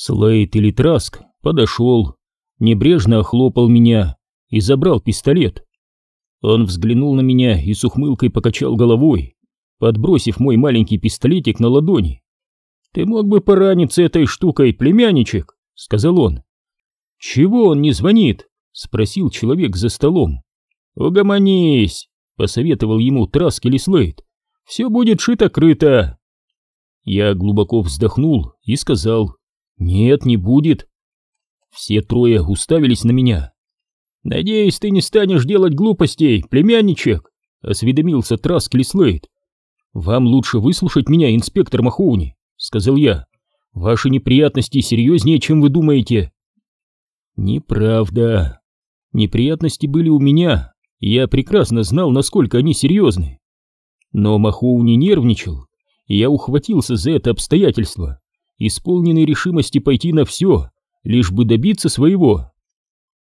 Слейд или Траск подошел, небрежно охлопал меня и забрал пистолет. Он взглянул на меня и с ухмылкой покачал головой, подбросив мой маленький пистолетик на ладони. «Ты мог бы пораниться этой штукой, племянничек», — сказал он. «Чего он не звонит?» — спросил человек за столом. «Угомонись», — посоветовал ему Траск или Слейд. «Все будет шито-крыто». Я глубоко вздохнул и сказал, «Нет, не будет». Все трое уставились на меня. «Надеюсь, ты не станешь делать глупостей, племянничек», — осведомился Траск или Слейд. «Вам лучше выслушать меня, инспектор Махоуни», — сказал я. «Ваши неприятности серьезнее, чем вы думаете». Неправда. Неприятности были у меня, и я прекрасно знал, насколько они серьезны. Но Махоуни нервничал, и я ухватился за это обстоятельство, исполненный решимости пойти на все, лишь бы добиться своего.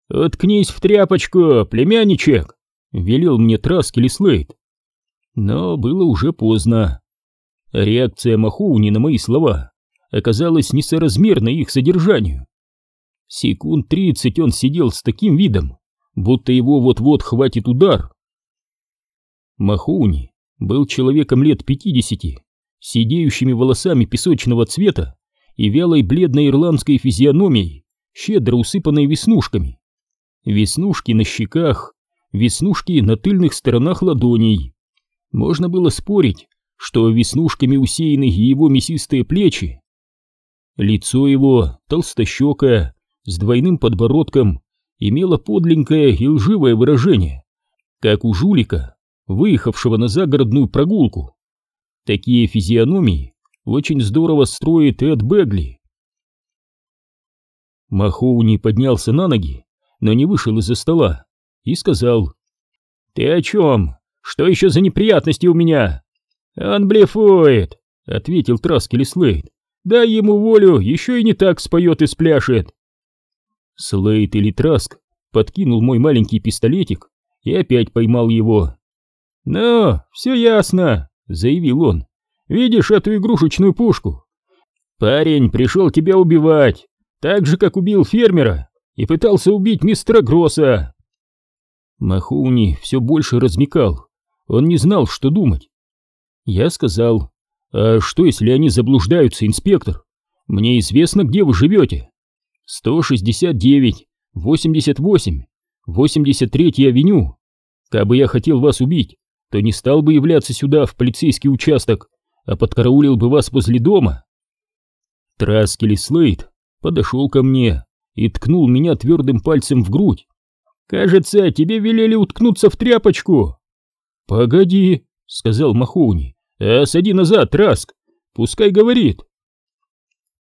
«Уткнись в тряпочку, племянничек!» — велел мне Траск или Слейд. Но было уже поздно. Реакция Махоуни на мои слова оказалась несоразмерной их содержанию. Секунд тридцать он сидел с таким видом, будто его вот-вот хватит удар. Махоуни был человеком лет пятидесяти, сидеющими волосами песочного цвета и вялой бледной ирландской физиономией, щедро усыпанной веснушками. Веснушки на щеках, веснушки на тыльных сторонах ладоней. Можно было спорить, что веснушками усеяны его мясистые плечи. Лицо его, толстощекое, с двойным подбородком, имело подленькое и лживое выражение, как у жулика, выехавшего на загородную прогулку. Такие физиономии очень здорово строит Эд Бегли. Махоуни поднялся на ноги, но не вышел из-за стола, и сказал, «Ты о чем? Что еще за неприятности у меня?» «Он блефует», — ответил Траскели Слейд. «Дай ему волю, еще и не так споет и спляшет». Слейд или Траск подкинул мой маленький пистолетик и опять поймал его. «Ну, все ясно», — заявил он. «Видишь эту игрушечную пушку? Парень пришел тебя убивать, так же, как убил фермера и пытался убить мистера Гросса». Махуни все больше размекал, он не знал, что думать. Я сказал, «А что, если они заблуждаются, инспектор? Мне известно, где вы живете». 169, 88, 83 авеню. Кабы я хотел вас убить, то не стал бы являться сюда, в полицейский участок, а подкараулил бы вас возле дома. Траскели Слейд подошел ко мне и ткнул меня твердым пальцем в грудь. «Кажется, тебе велели уткнуться в тряпочку!» «Погоди», — сказал Махоуни, — «а сади назад, Траск, пускай говорит».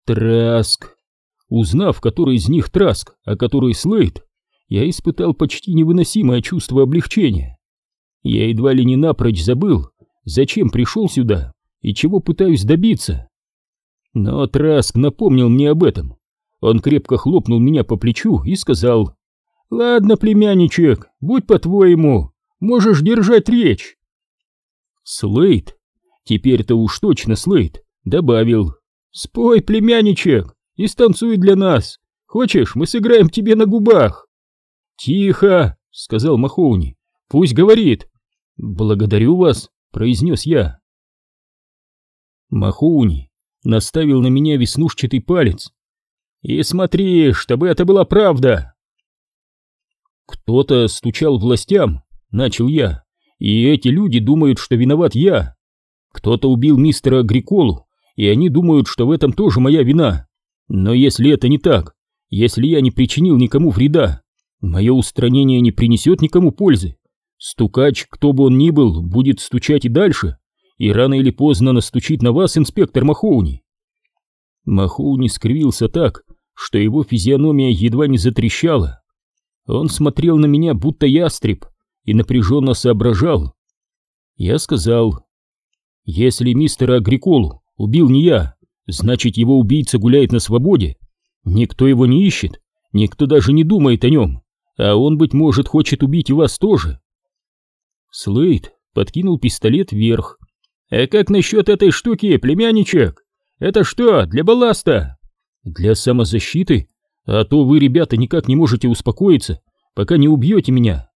Траск Узнав, который из них Траск, а который Слейд, я испытал почти невыносимое чувство облегчения. Я едва ли не напрочь забыл, зачем пришел сюда и чего пытаюсь добиться. Но Траск напомнил мне об этом. Он крепко хлопнул меня по плечу и сказал, «Ладно, племянничек, будь по-твоему, можешь держать речь». Слейд, теперь-то уж точно Слейд, добавил, «Спой, племянничек, и станцуй для нас. Хочешь, мы сыграем тебе на губах?» «Тихо!» — сказал Махоуни. «Пусть говорит!» «Благодарю вас!» — произнес я. Махоуни наставил на меня веснушчатый палец. «И смотри, чтобы это была правда!» «Кто-то стучал властям», — начал я, «и эти люди думают, что виноват я. Кто-то убил мистера Агриколу, и они думают, что в этом тоже моя вина. Но если это не так, если я не причинил никому вреда, мое устранение не принесет никому пользы. Стукач, кто бы он ни был, будет стучать и дальше, и рано или поздно настучит на вас инспектор Махоуни. Махоуни скривился так, что его физиономия едва не затрещала. Он смотрел на меня, будто ястреб, и напряженно соображал. Я сказал, если мистера Агриколу убил не я, Значит, его убийца гуляет на свободе. Никто его не ищет, никто даже не думает о нем, а он, быть может, хочет убить и вас тоже. Слейд подкинул пистолет вверх. «А как насчет этой штуки, племянничек? Это что, для балласта?» Для самозащиты? А то вы, ребята, никак не можете успокоиться, пока не убьете меня.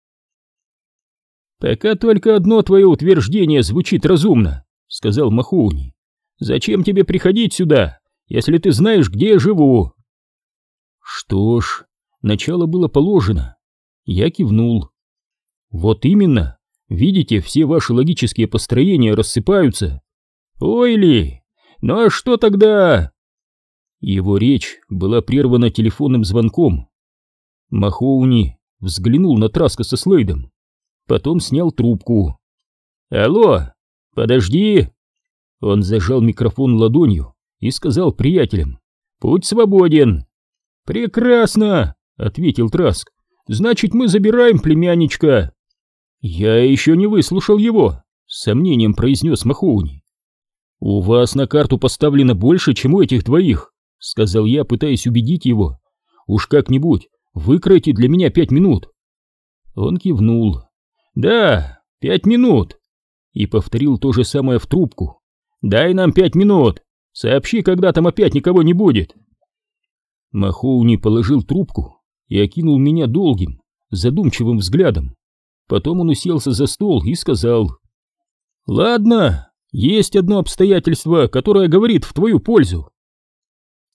Пока только одно твое утверждение звучит разумно, сказал Махоуни. Зачем тебе приходить сюда, если ты знаешь, где я живу? Что ж, начало было положено. Я кивнул. Вот именно. Видите, все ваши логические построения рассыпаются. Ой ли, ну а что тогда? Его речь была прервана телефонным звонком. Махоуни взглянул на Траска со Слейдом, потом снял трубку. «Алло, подожди!» Он зажал микрофон ладонью и сказал приятелям. «Путь свободен!» «Прекрасно!» — ответил Траск. «Значит, мы забираем племянничка!» «Я еще не выслушал его!» — с сомнением произнес Махоуни. «У вас на карту поставлено больше, чем у этих двоих», — сказал я, пытаясь убедить его. «Уж как-нибудь, выкройте для меня пять минут». Он кивнул. «Да, пять минут», и повторил то же самое в трубку. «Дай нам пять минут, сообщи, когда там опять никого не будет». Махоуни положил трубку и окинул меня долгим, задумчивым взглядом. Потом он уселся за стол и сказал. «Ладно, есть одно обстоятельство, которое говорит в твою пользу.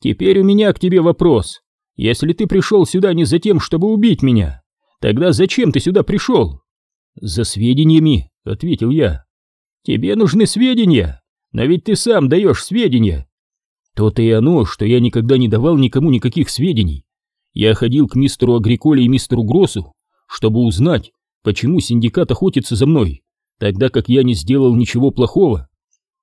Теперь у меня к тебе вопрос. Если ты пришел сюда не за тем, чтобы убить меня, тогда зачем ты сюда пришел? За сведениями, ответил я. Тебе нужны сведения, но ведь ты сам даешь сведения. То-то и оно, что я никогда не давал никому никаких сведений. Я ходил к мистеру Агриколе и мистеру Гроссу, чтобы узнать, почему синдикат охотится за мной, тогда как я не сделал ничего плохого.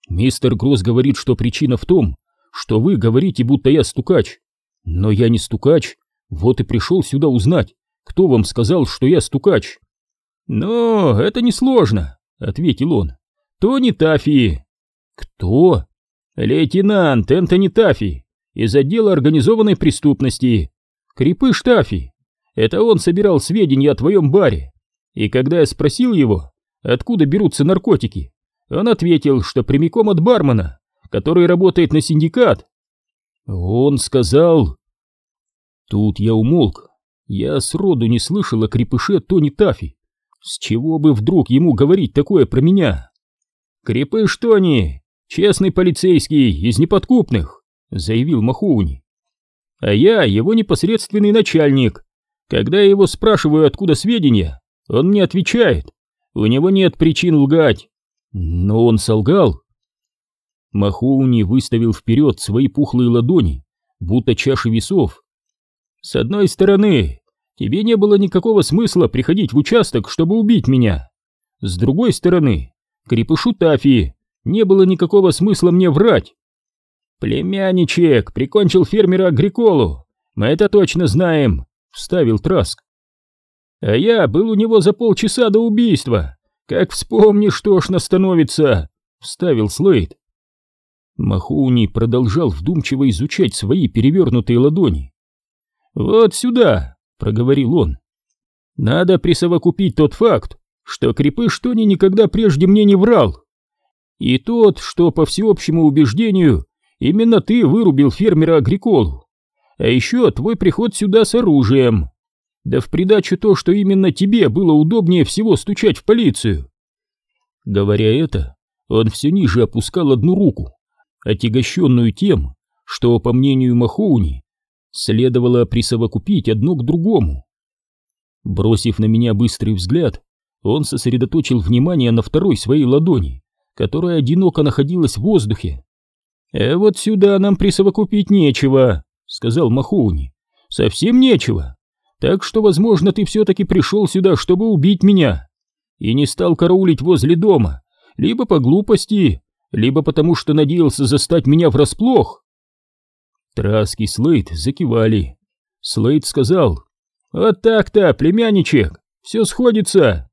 Мистер Гросс говорит, что причина в том, что вы говорите, будто я стукач. Но я не стукач, вот и пришел сюда узнать, кто вам сказал, что я стукач. Но это несложно, ответил он. Тони Таффи. Кто? Лейтенант Энтони Таффи из отдела организованной преступности. Крепыш Таффи. Это он собирал сведения о твоем баре. И когда я спросил его, откуда берутся наркотики, он ответил, что прямиком от бармена, который работает на синдикат. Он сказал... Тут я умолк. Я сроду не слышал о крепыше Тони Тафи. С чего бы вдруг ему говорить такое про меня? Крепыш Тони, честный полицейский из неподкупных, заявил Махуни. А я его непосредственный начальник. Когда я его спрашиваю, откуда сведения, он мне отвечает. У него нет причин лгать. Но он солгал. Махоуни выставил вперед свои пухлые ладони, будто чаши весов. С одной стороны, тебе не было никакого смысла приходить в участок, чтобы убить меня. С другой стороны, крепышу Тафи не было никакого смысла мне врать. Племянничек прикончил фермера Агриколу, мы это точно знаем, вставил Траск. А я был у него за полчаса до убийства. «Как вспомнишь, тошно становится!» — вставил Слейд. Махоуни продолжал вдумчиво изучать свои перевернутые ладони. «Вот сюда!» — проговорил он. «Надо присовокупить тот факт, что крепыш Тони никогда прежде мне не врал. И тот, что, по всеобщему убеждению, именно ты вырубил фермера Агриколу. А еще твой приход сюда с оружием. Да в придачу то, что именно тебе было удобнее всего стучать в полицию. Говоря это, он все ниже опускал одну руку, отягощенную тем, что, по мнению Махоуни, следовало присовокупить одно к другому. Бросив на меня быстрый взгляд, он сосредоточил внимание на второй своей ладони, которая одиноко находилась в воздухе. «Э, вот сюда нам присовокупить нечего», — сказал Махоуни. «Совсем нечего. Так что, возможно, ты все-таки пришел сюда, чтобы убить меня, и не стал караулить возле дома, либо по глупости, либо потому что надеялся застать меня врасплох. Траски и Слейд закивали. Слейд сказал, «Вот так-то, племянничек, все сходится».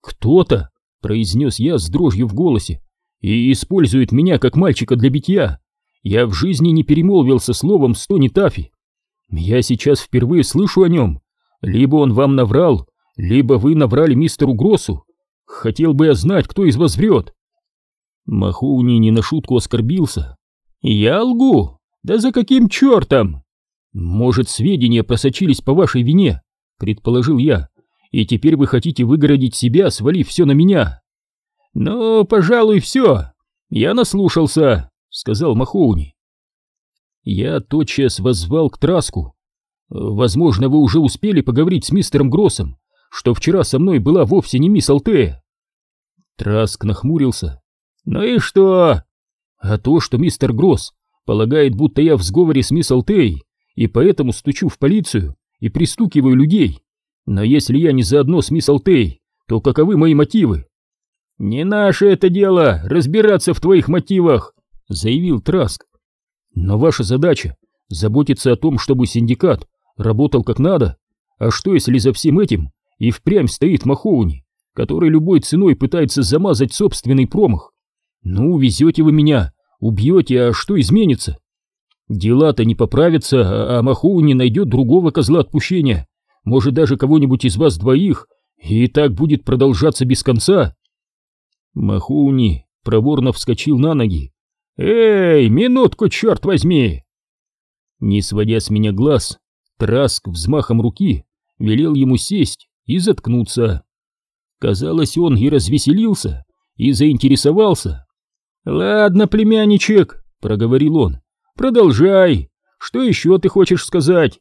«Кто-то», — произнес я с дрожью в голосе, «и использует меня как мальчика для битья. Я в жизни не перемолвился словом с Тони Таффи. Я сейчас впервые слышу о нем. Либо он вам наврал, либо вы наврали мистеру Гроссу. Хотел бы я знать, кто из вас врет. Махоуни не на шутку оскорбился. Я лгу. Да за каким чертом? Может, сведения просочились по вашей вине, предположил я, и теперь вы хотите выгородить себя, свалив все на меня. Ну, пожалуй, все. Я наслушался, сказал Махоуни. Я тотчас воззвал к Траску. Возможно, вы уже успели поговорить с мистером Гроссом, что вчера со мной была вовсе не мисс Алтея. Траск нахмурился. Ну и что? А то, что мистер Гросс полагает, будто я в сговоре с мисс Алтей, и поэтому стучу в полицию и пристукиваю людей. Но если я не заодно с мисс Алтей, то каковы мои мотивы? Не наше это дело разбираться в твоих мотивах, заявил Траск. Но ваша задача заботиться о том, чтобы синдикат работал как надо. А что если за всем этим и впрямь стоит Махоуни, который любой ценой пытается замазать собственный промах? Ну, везете вы меня, убьете, а что изменится? Дела-то не поправятся, а Махоуни найдет другого козла отпущения, может даже кого-нибудь из вас двоих, и так будет продолжаться без конца. Махоуни проворно вскочил на ноги. «Эй, минутку, черт возьми!» Не сводя с меня глаз, Траск взмахом руки велел ему сесть и заткнуться. Казалось, он и развеселился, и заинтересовался. «Ладно, племянничек», — проговорил он, — «продолжай. Что еще ты хочешь сказать?»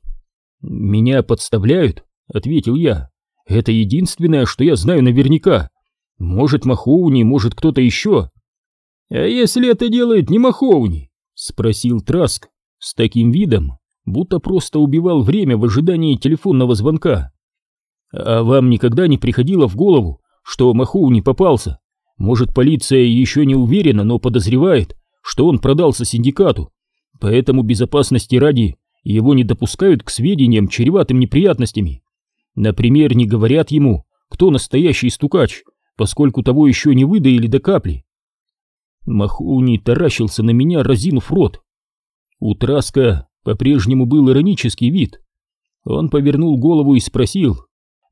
«Меня подставляют», — ответил я. «Это единственное, что я знаю наверняка. Может, Махоуни, может, кто-то еще». «А если это делает не Махоуни?» — спросил Траск с таким видом, будто просто убивал время в ожидании телефонного звонка. «А вам никогда не приходило в голову, что Махоуни попался? Может, полиция еще не уверена, но подозревает, что он продался синдикату, поэтому безопасности ради его не допускают к сведениям, чреватым неприятностями. Например, не говорят ему, кто настоящий стукач, поскольку того еще не выдаили до капли. Махуни таращился на меня, разинув рот. У Траска по-прежнему был иронический вид. Он повернул голову и спросил,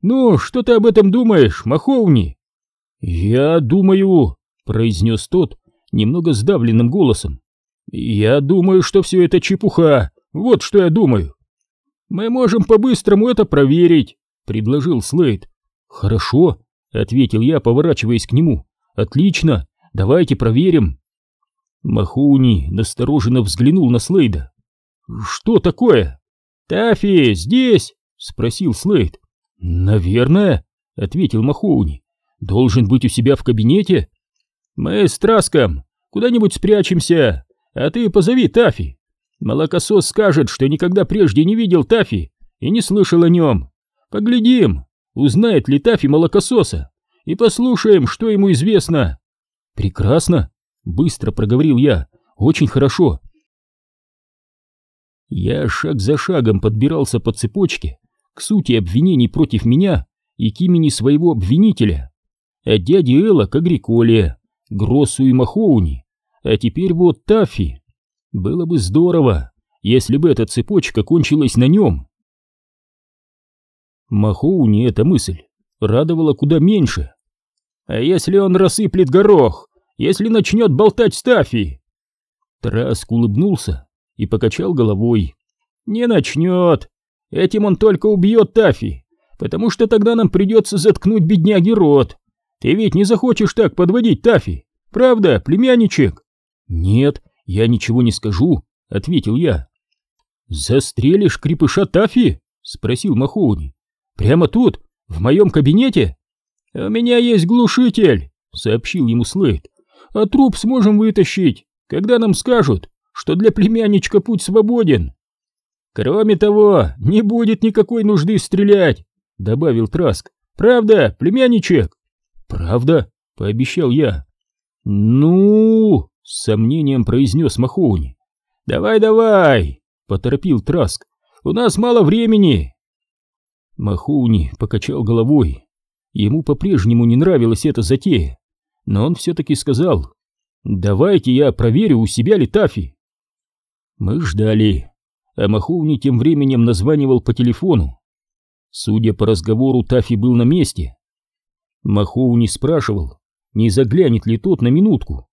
«Ну, что ты об этом думаешь, Махоуни?» «Я думаю», — произнес тот немного сдавленным голосом, «я думаю, что все это чепуха, вот что я думаю. Мы можем по-быстрому это проверить, предложил Слейд. Хорошо, ответил я, поворачиваясь к нему. Отлично, давайте проверим. Махуни настороженно взглянул на Слейда. Что такое? Тафи, здесь? спросил Слейд. Наверное, ответил Махуни. Должен быть у себя в кабинете. Мы с Траском куда-нибудь спрячемся, а ты позови Тафи. Молокосос скажет, что никогда прежде не видел Тафи и не слышал о нем. Поглядим, узнает ли Тафи молокососа, и послушаем, что ему известно. Прекрасно, быстро проговорил я, очень хорошо. Я шаг за шагом подбирался по цепочке к сути обвинений против меня и к имени своего обвинителя. От дяди Элла к Агриколе, Гроссу и Махоуни, а теперь вот Тафи. Было бы здорово, если бы эта цепочка кончилась на нем. Махоуни эта мысль радовала куда меньше. А если он рассыплет горох, если начнет болтать Стафи? Траск улыбнулся и покачал головой. Не начнет. Этим он только убьет Тафи, потому что тогда нам придется заткнуть бедняги рот. Ты ведь не захочешь так подводить Тафи, правда, племянничек? Нет, «Я ничего не скажу», — ответил я. «Застрелишь крепыша Тафи?» — спросил Махоуни. «Прямо тут, в моем кабинете?» «У меня есть глушитель», — сообщил ему Слейд. «А труп сможем вытащить, когда нам скажут, что для племянничка путь свободен». «Кроме того, не будет никакой нужды стрелять», — добавил Траск. «Правда, племянничек?» «Правда», — пообещал я. «Ну...» С сомнением произнес Махоуни. «Давай, давай!» — поторопил Траск. «У нас мало времени!» Махоуни покачал головой. Ему по-прежнему не нравилась эта затея, но он все-таки сказал, «Давайте я проверю, у себя ли Тафи». Мы ждали, а Махоуни тем временем названивал по телефону. Судя по разговору, Тафи был на месте. Махоуни спрашивал, не заглянет ли тот на минутку.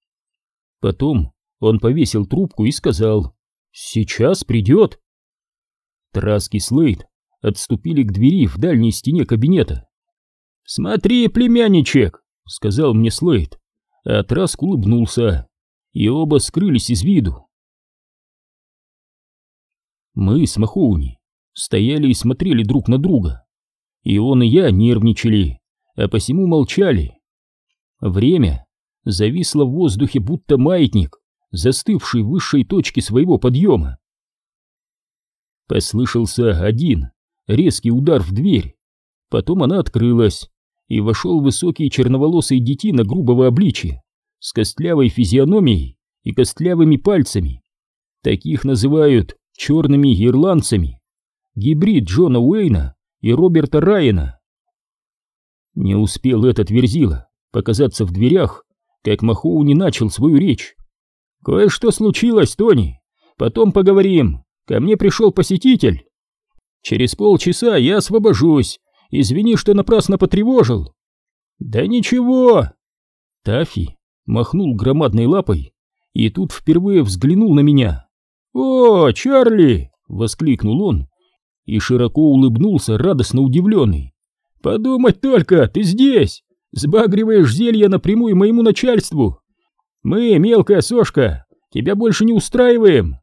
Потом он повесил трубку и сказал Сейчас придет. Траски Слейд отступили к двери в дальней стене кабинета. «Смотри, племянничек!» — сказал мне Слейд, а Траск улыбнулся, и оба скрылись из виду. Мы с Махоуни стояли и смотрели друг на друга. И он и я нервничали, а посему молчали. Время зависло в воздухе, будто маятник, застывший в высшей точке своего подъема. Послышался один резкий удар в дверь. Потом она открылась, и вошел высокий черноволосый детина грубого обличия, с костлявой физиономией и костлявыми пальцами. Таких называют черными ирландцами, гибрид Джона Уэйна и Роберта Райана. Не успел этот верзила показаться в дверях, как Махоу не начал свою речь. «Кое-что случилось, Тони. Потом поговорим. Ко мне пришел посетитель. Через полчаса я освобожусь. Извини, что напрасно потревожил». «Да ничего!» Тафи махнул громадной лапой и тут впервые взглянул на меня. «О, Чарли!» — воскликнул он и широко улыбнулся, радостно удивленный. «Подумать только, ты здесь! Сбагриваешь зелье напрямую моему начальству! Мы, мелкая сошка, тебя больше не устраиваем!»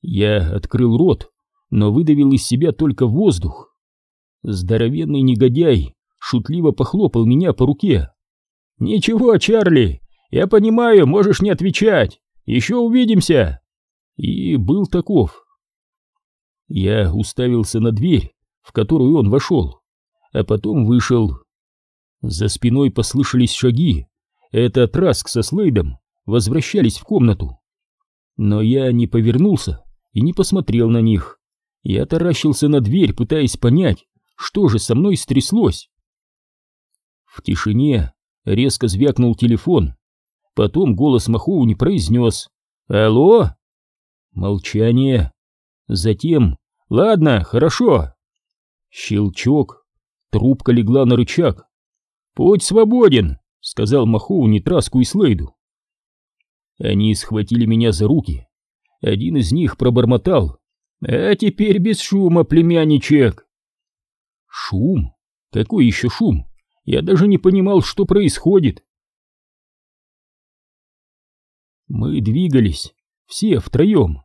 Я открыл рот, но выдавил из себя только воздух. Здоровенный негодяй шутливо похлопал меня по руке. «Ничего, Чарли, я понимаю, можешь не отвечать. Еще увидимся!» и был таков. Я уставился на дверь, в которую он вошел, а потом вышел. За спиной послышались шаги. Это Траск со Слейдом возвращались в комнату. Но я не повернулся и не посмотрел на них. Я таращился на дверь, пытаясь понять, что же со мной стряслось. В тишине резко звякнул телефон. Потом голос Махоуни произнес «Алло?» Молчание. Затем «Ладно, хорошо». Щелчок. Трубка легла на рычаг. «Путь свободен», — сказал Махоуни Траску и Слейду. Они схватили меня за руки. Один из них пробормотал. «А теперь без шума, племянничек!» «Шум? Какой еще шум? Я даже не понимал, что происходит!» Мы двигались, все втроем.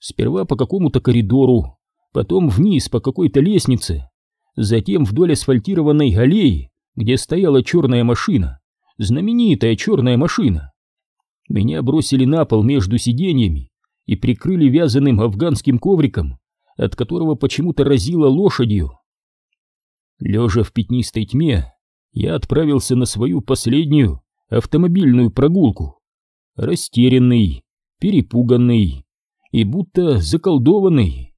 Сперва по какому-то коридору, потом вниз по какой-то лестнице, затем вдоль асфальтированной аллеи, где стояла черная машина, знаменитая черная машина. Меня бросили на пол между сиденьями и прикрыли вязаным афганским ковриком, от которого почему-то разило лошадью. Лежа в пятнистой тьме, я отправился на свою последнюю автомобильную прогулку. Растерянный, перепуганный и будто заколдованный.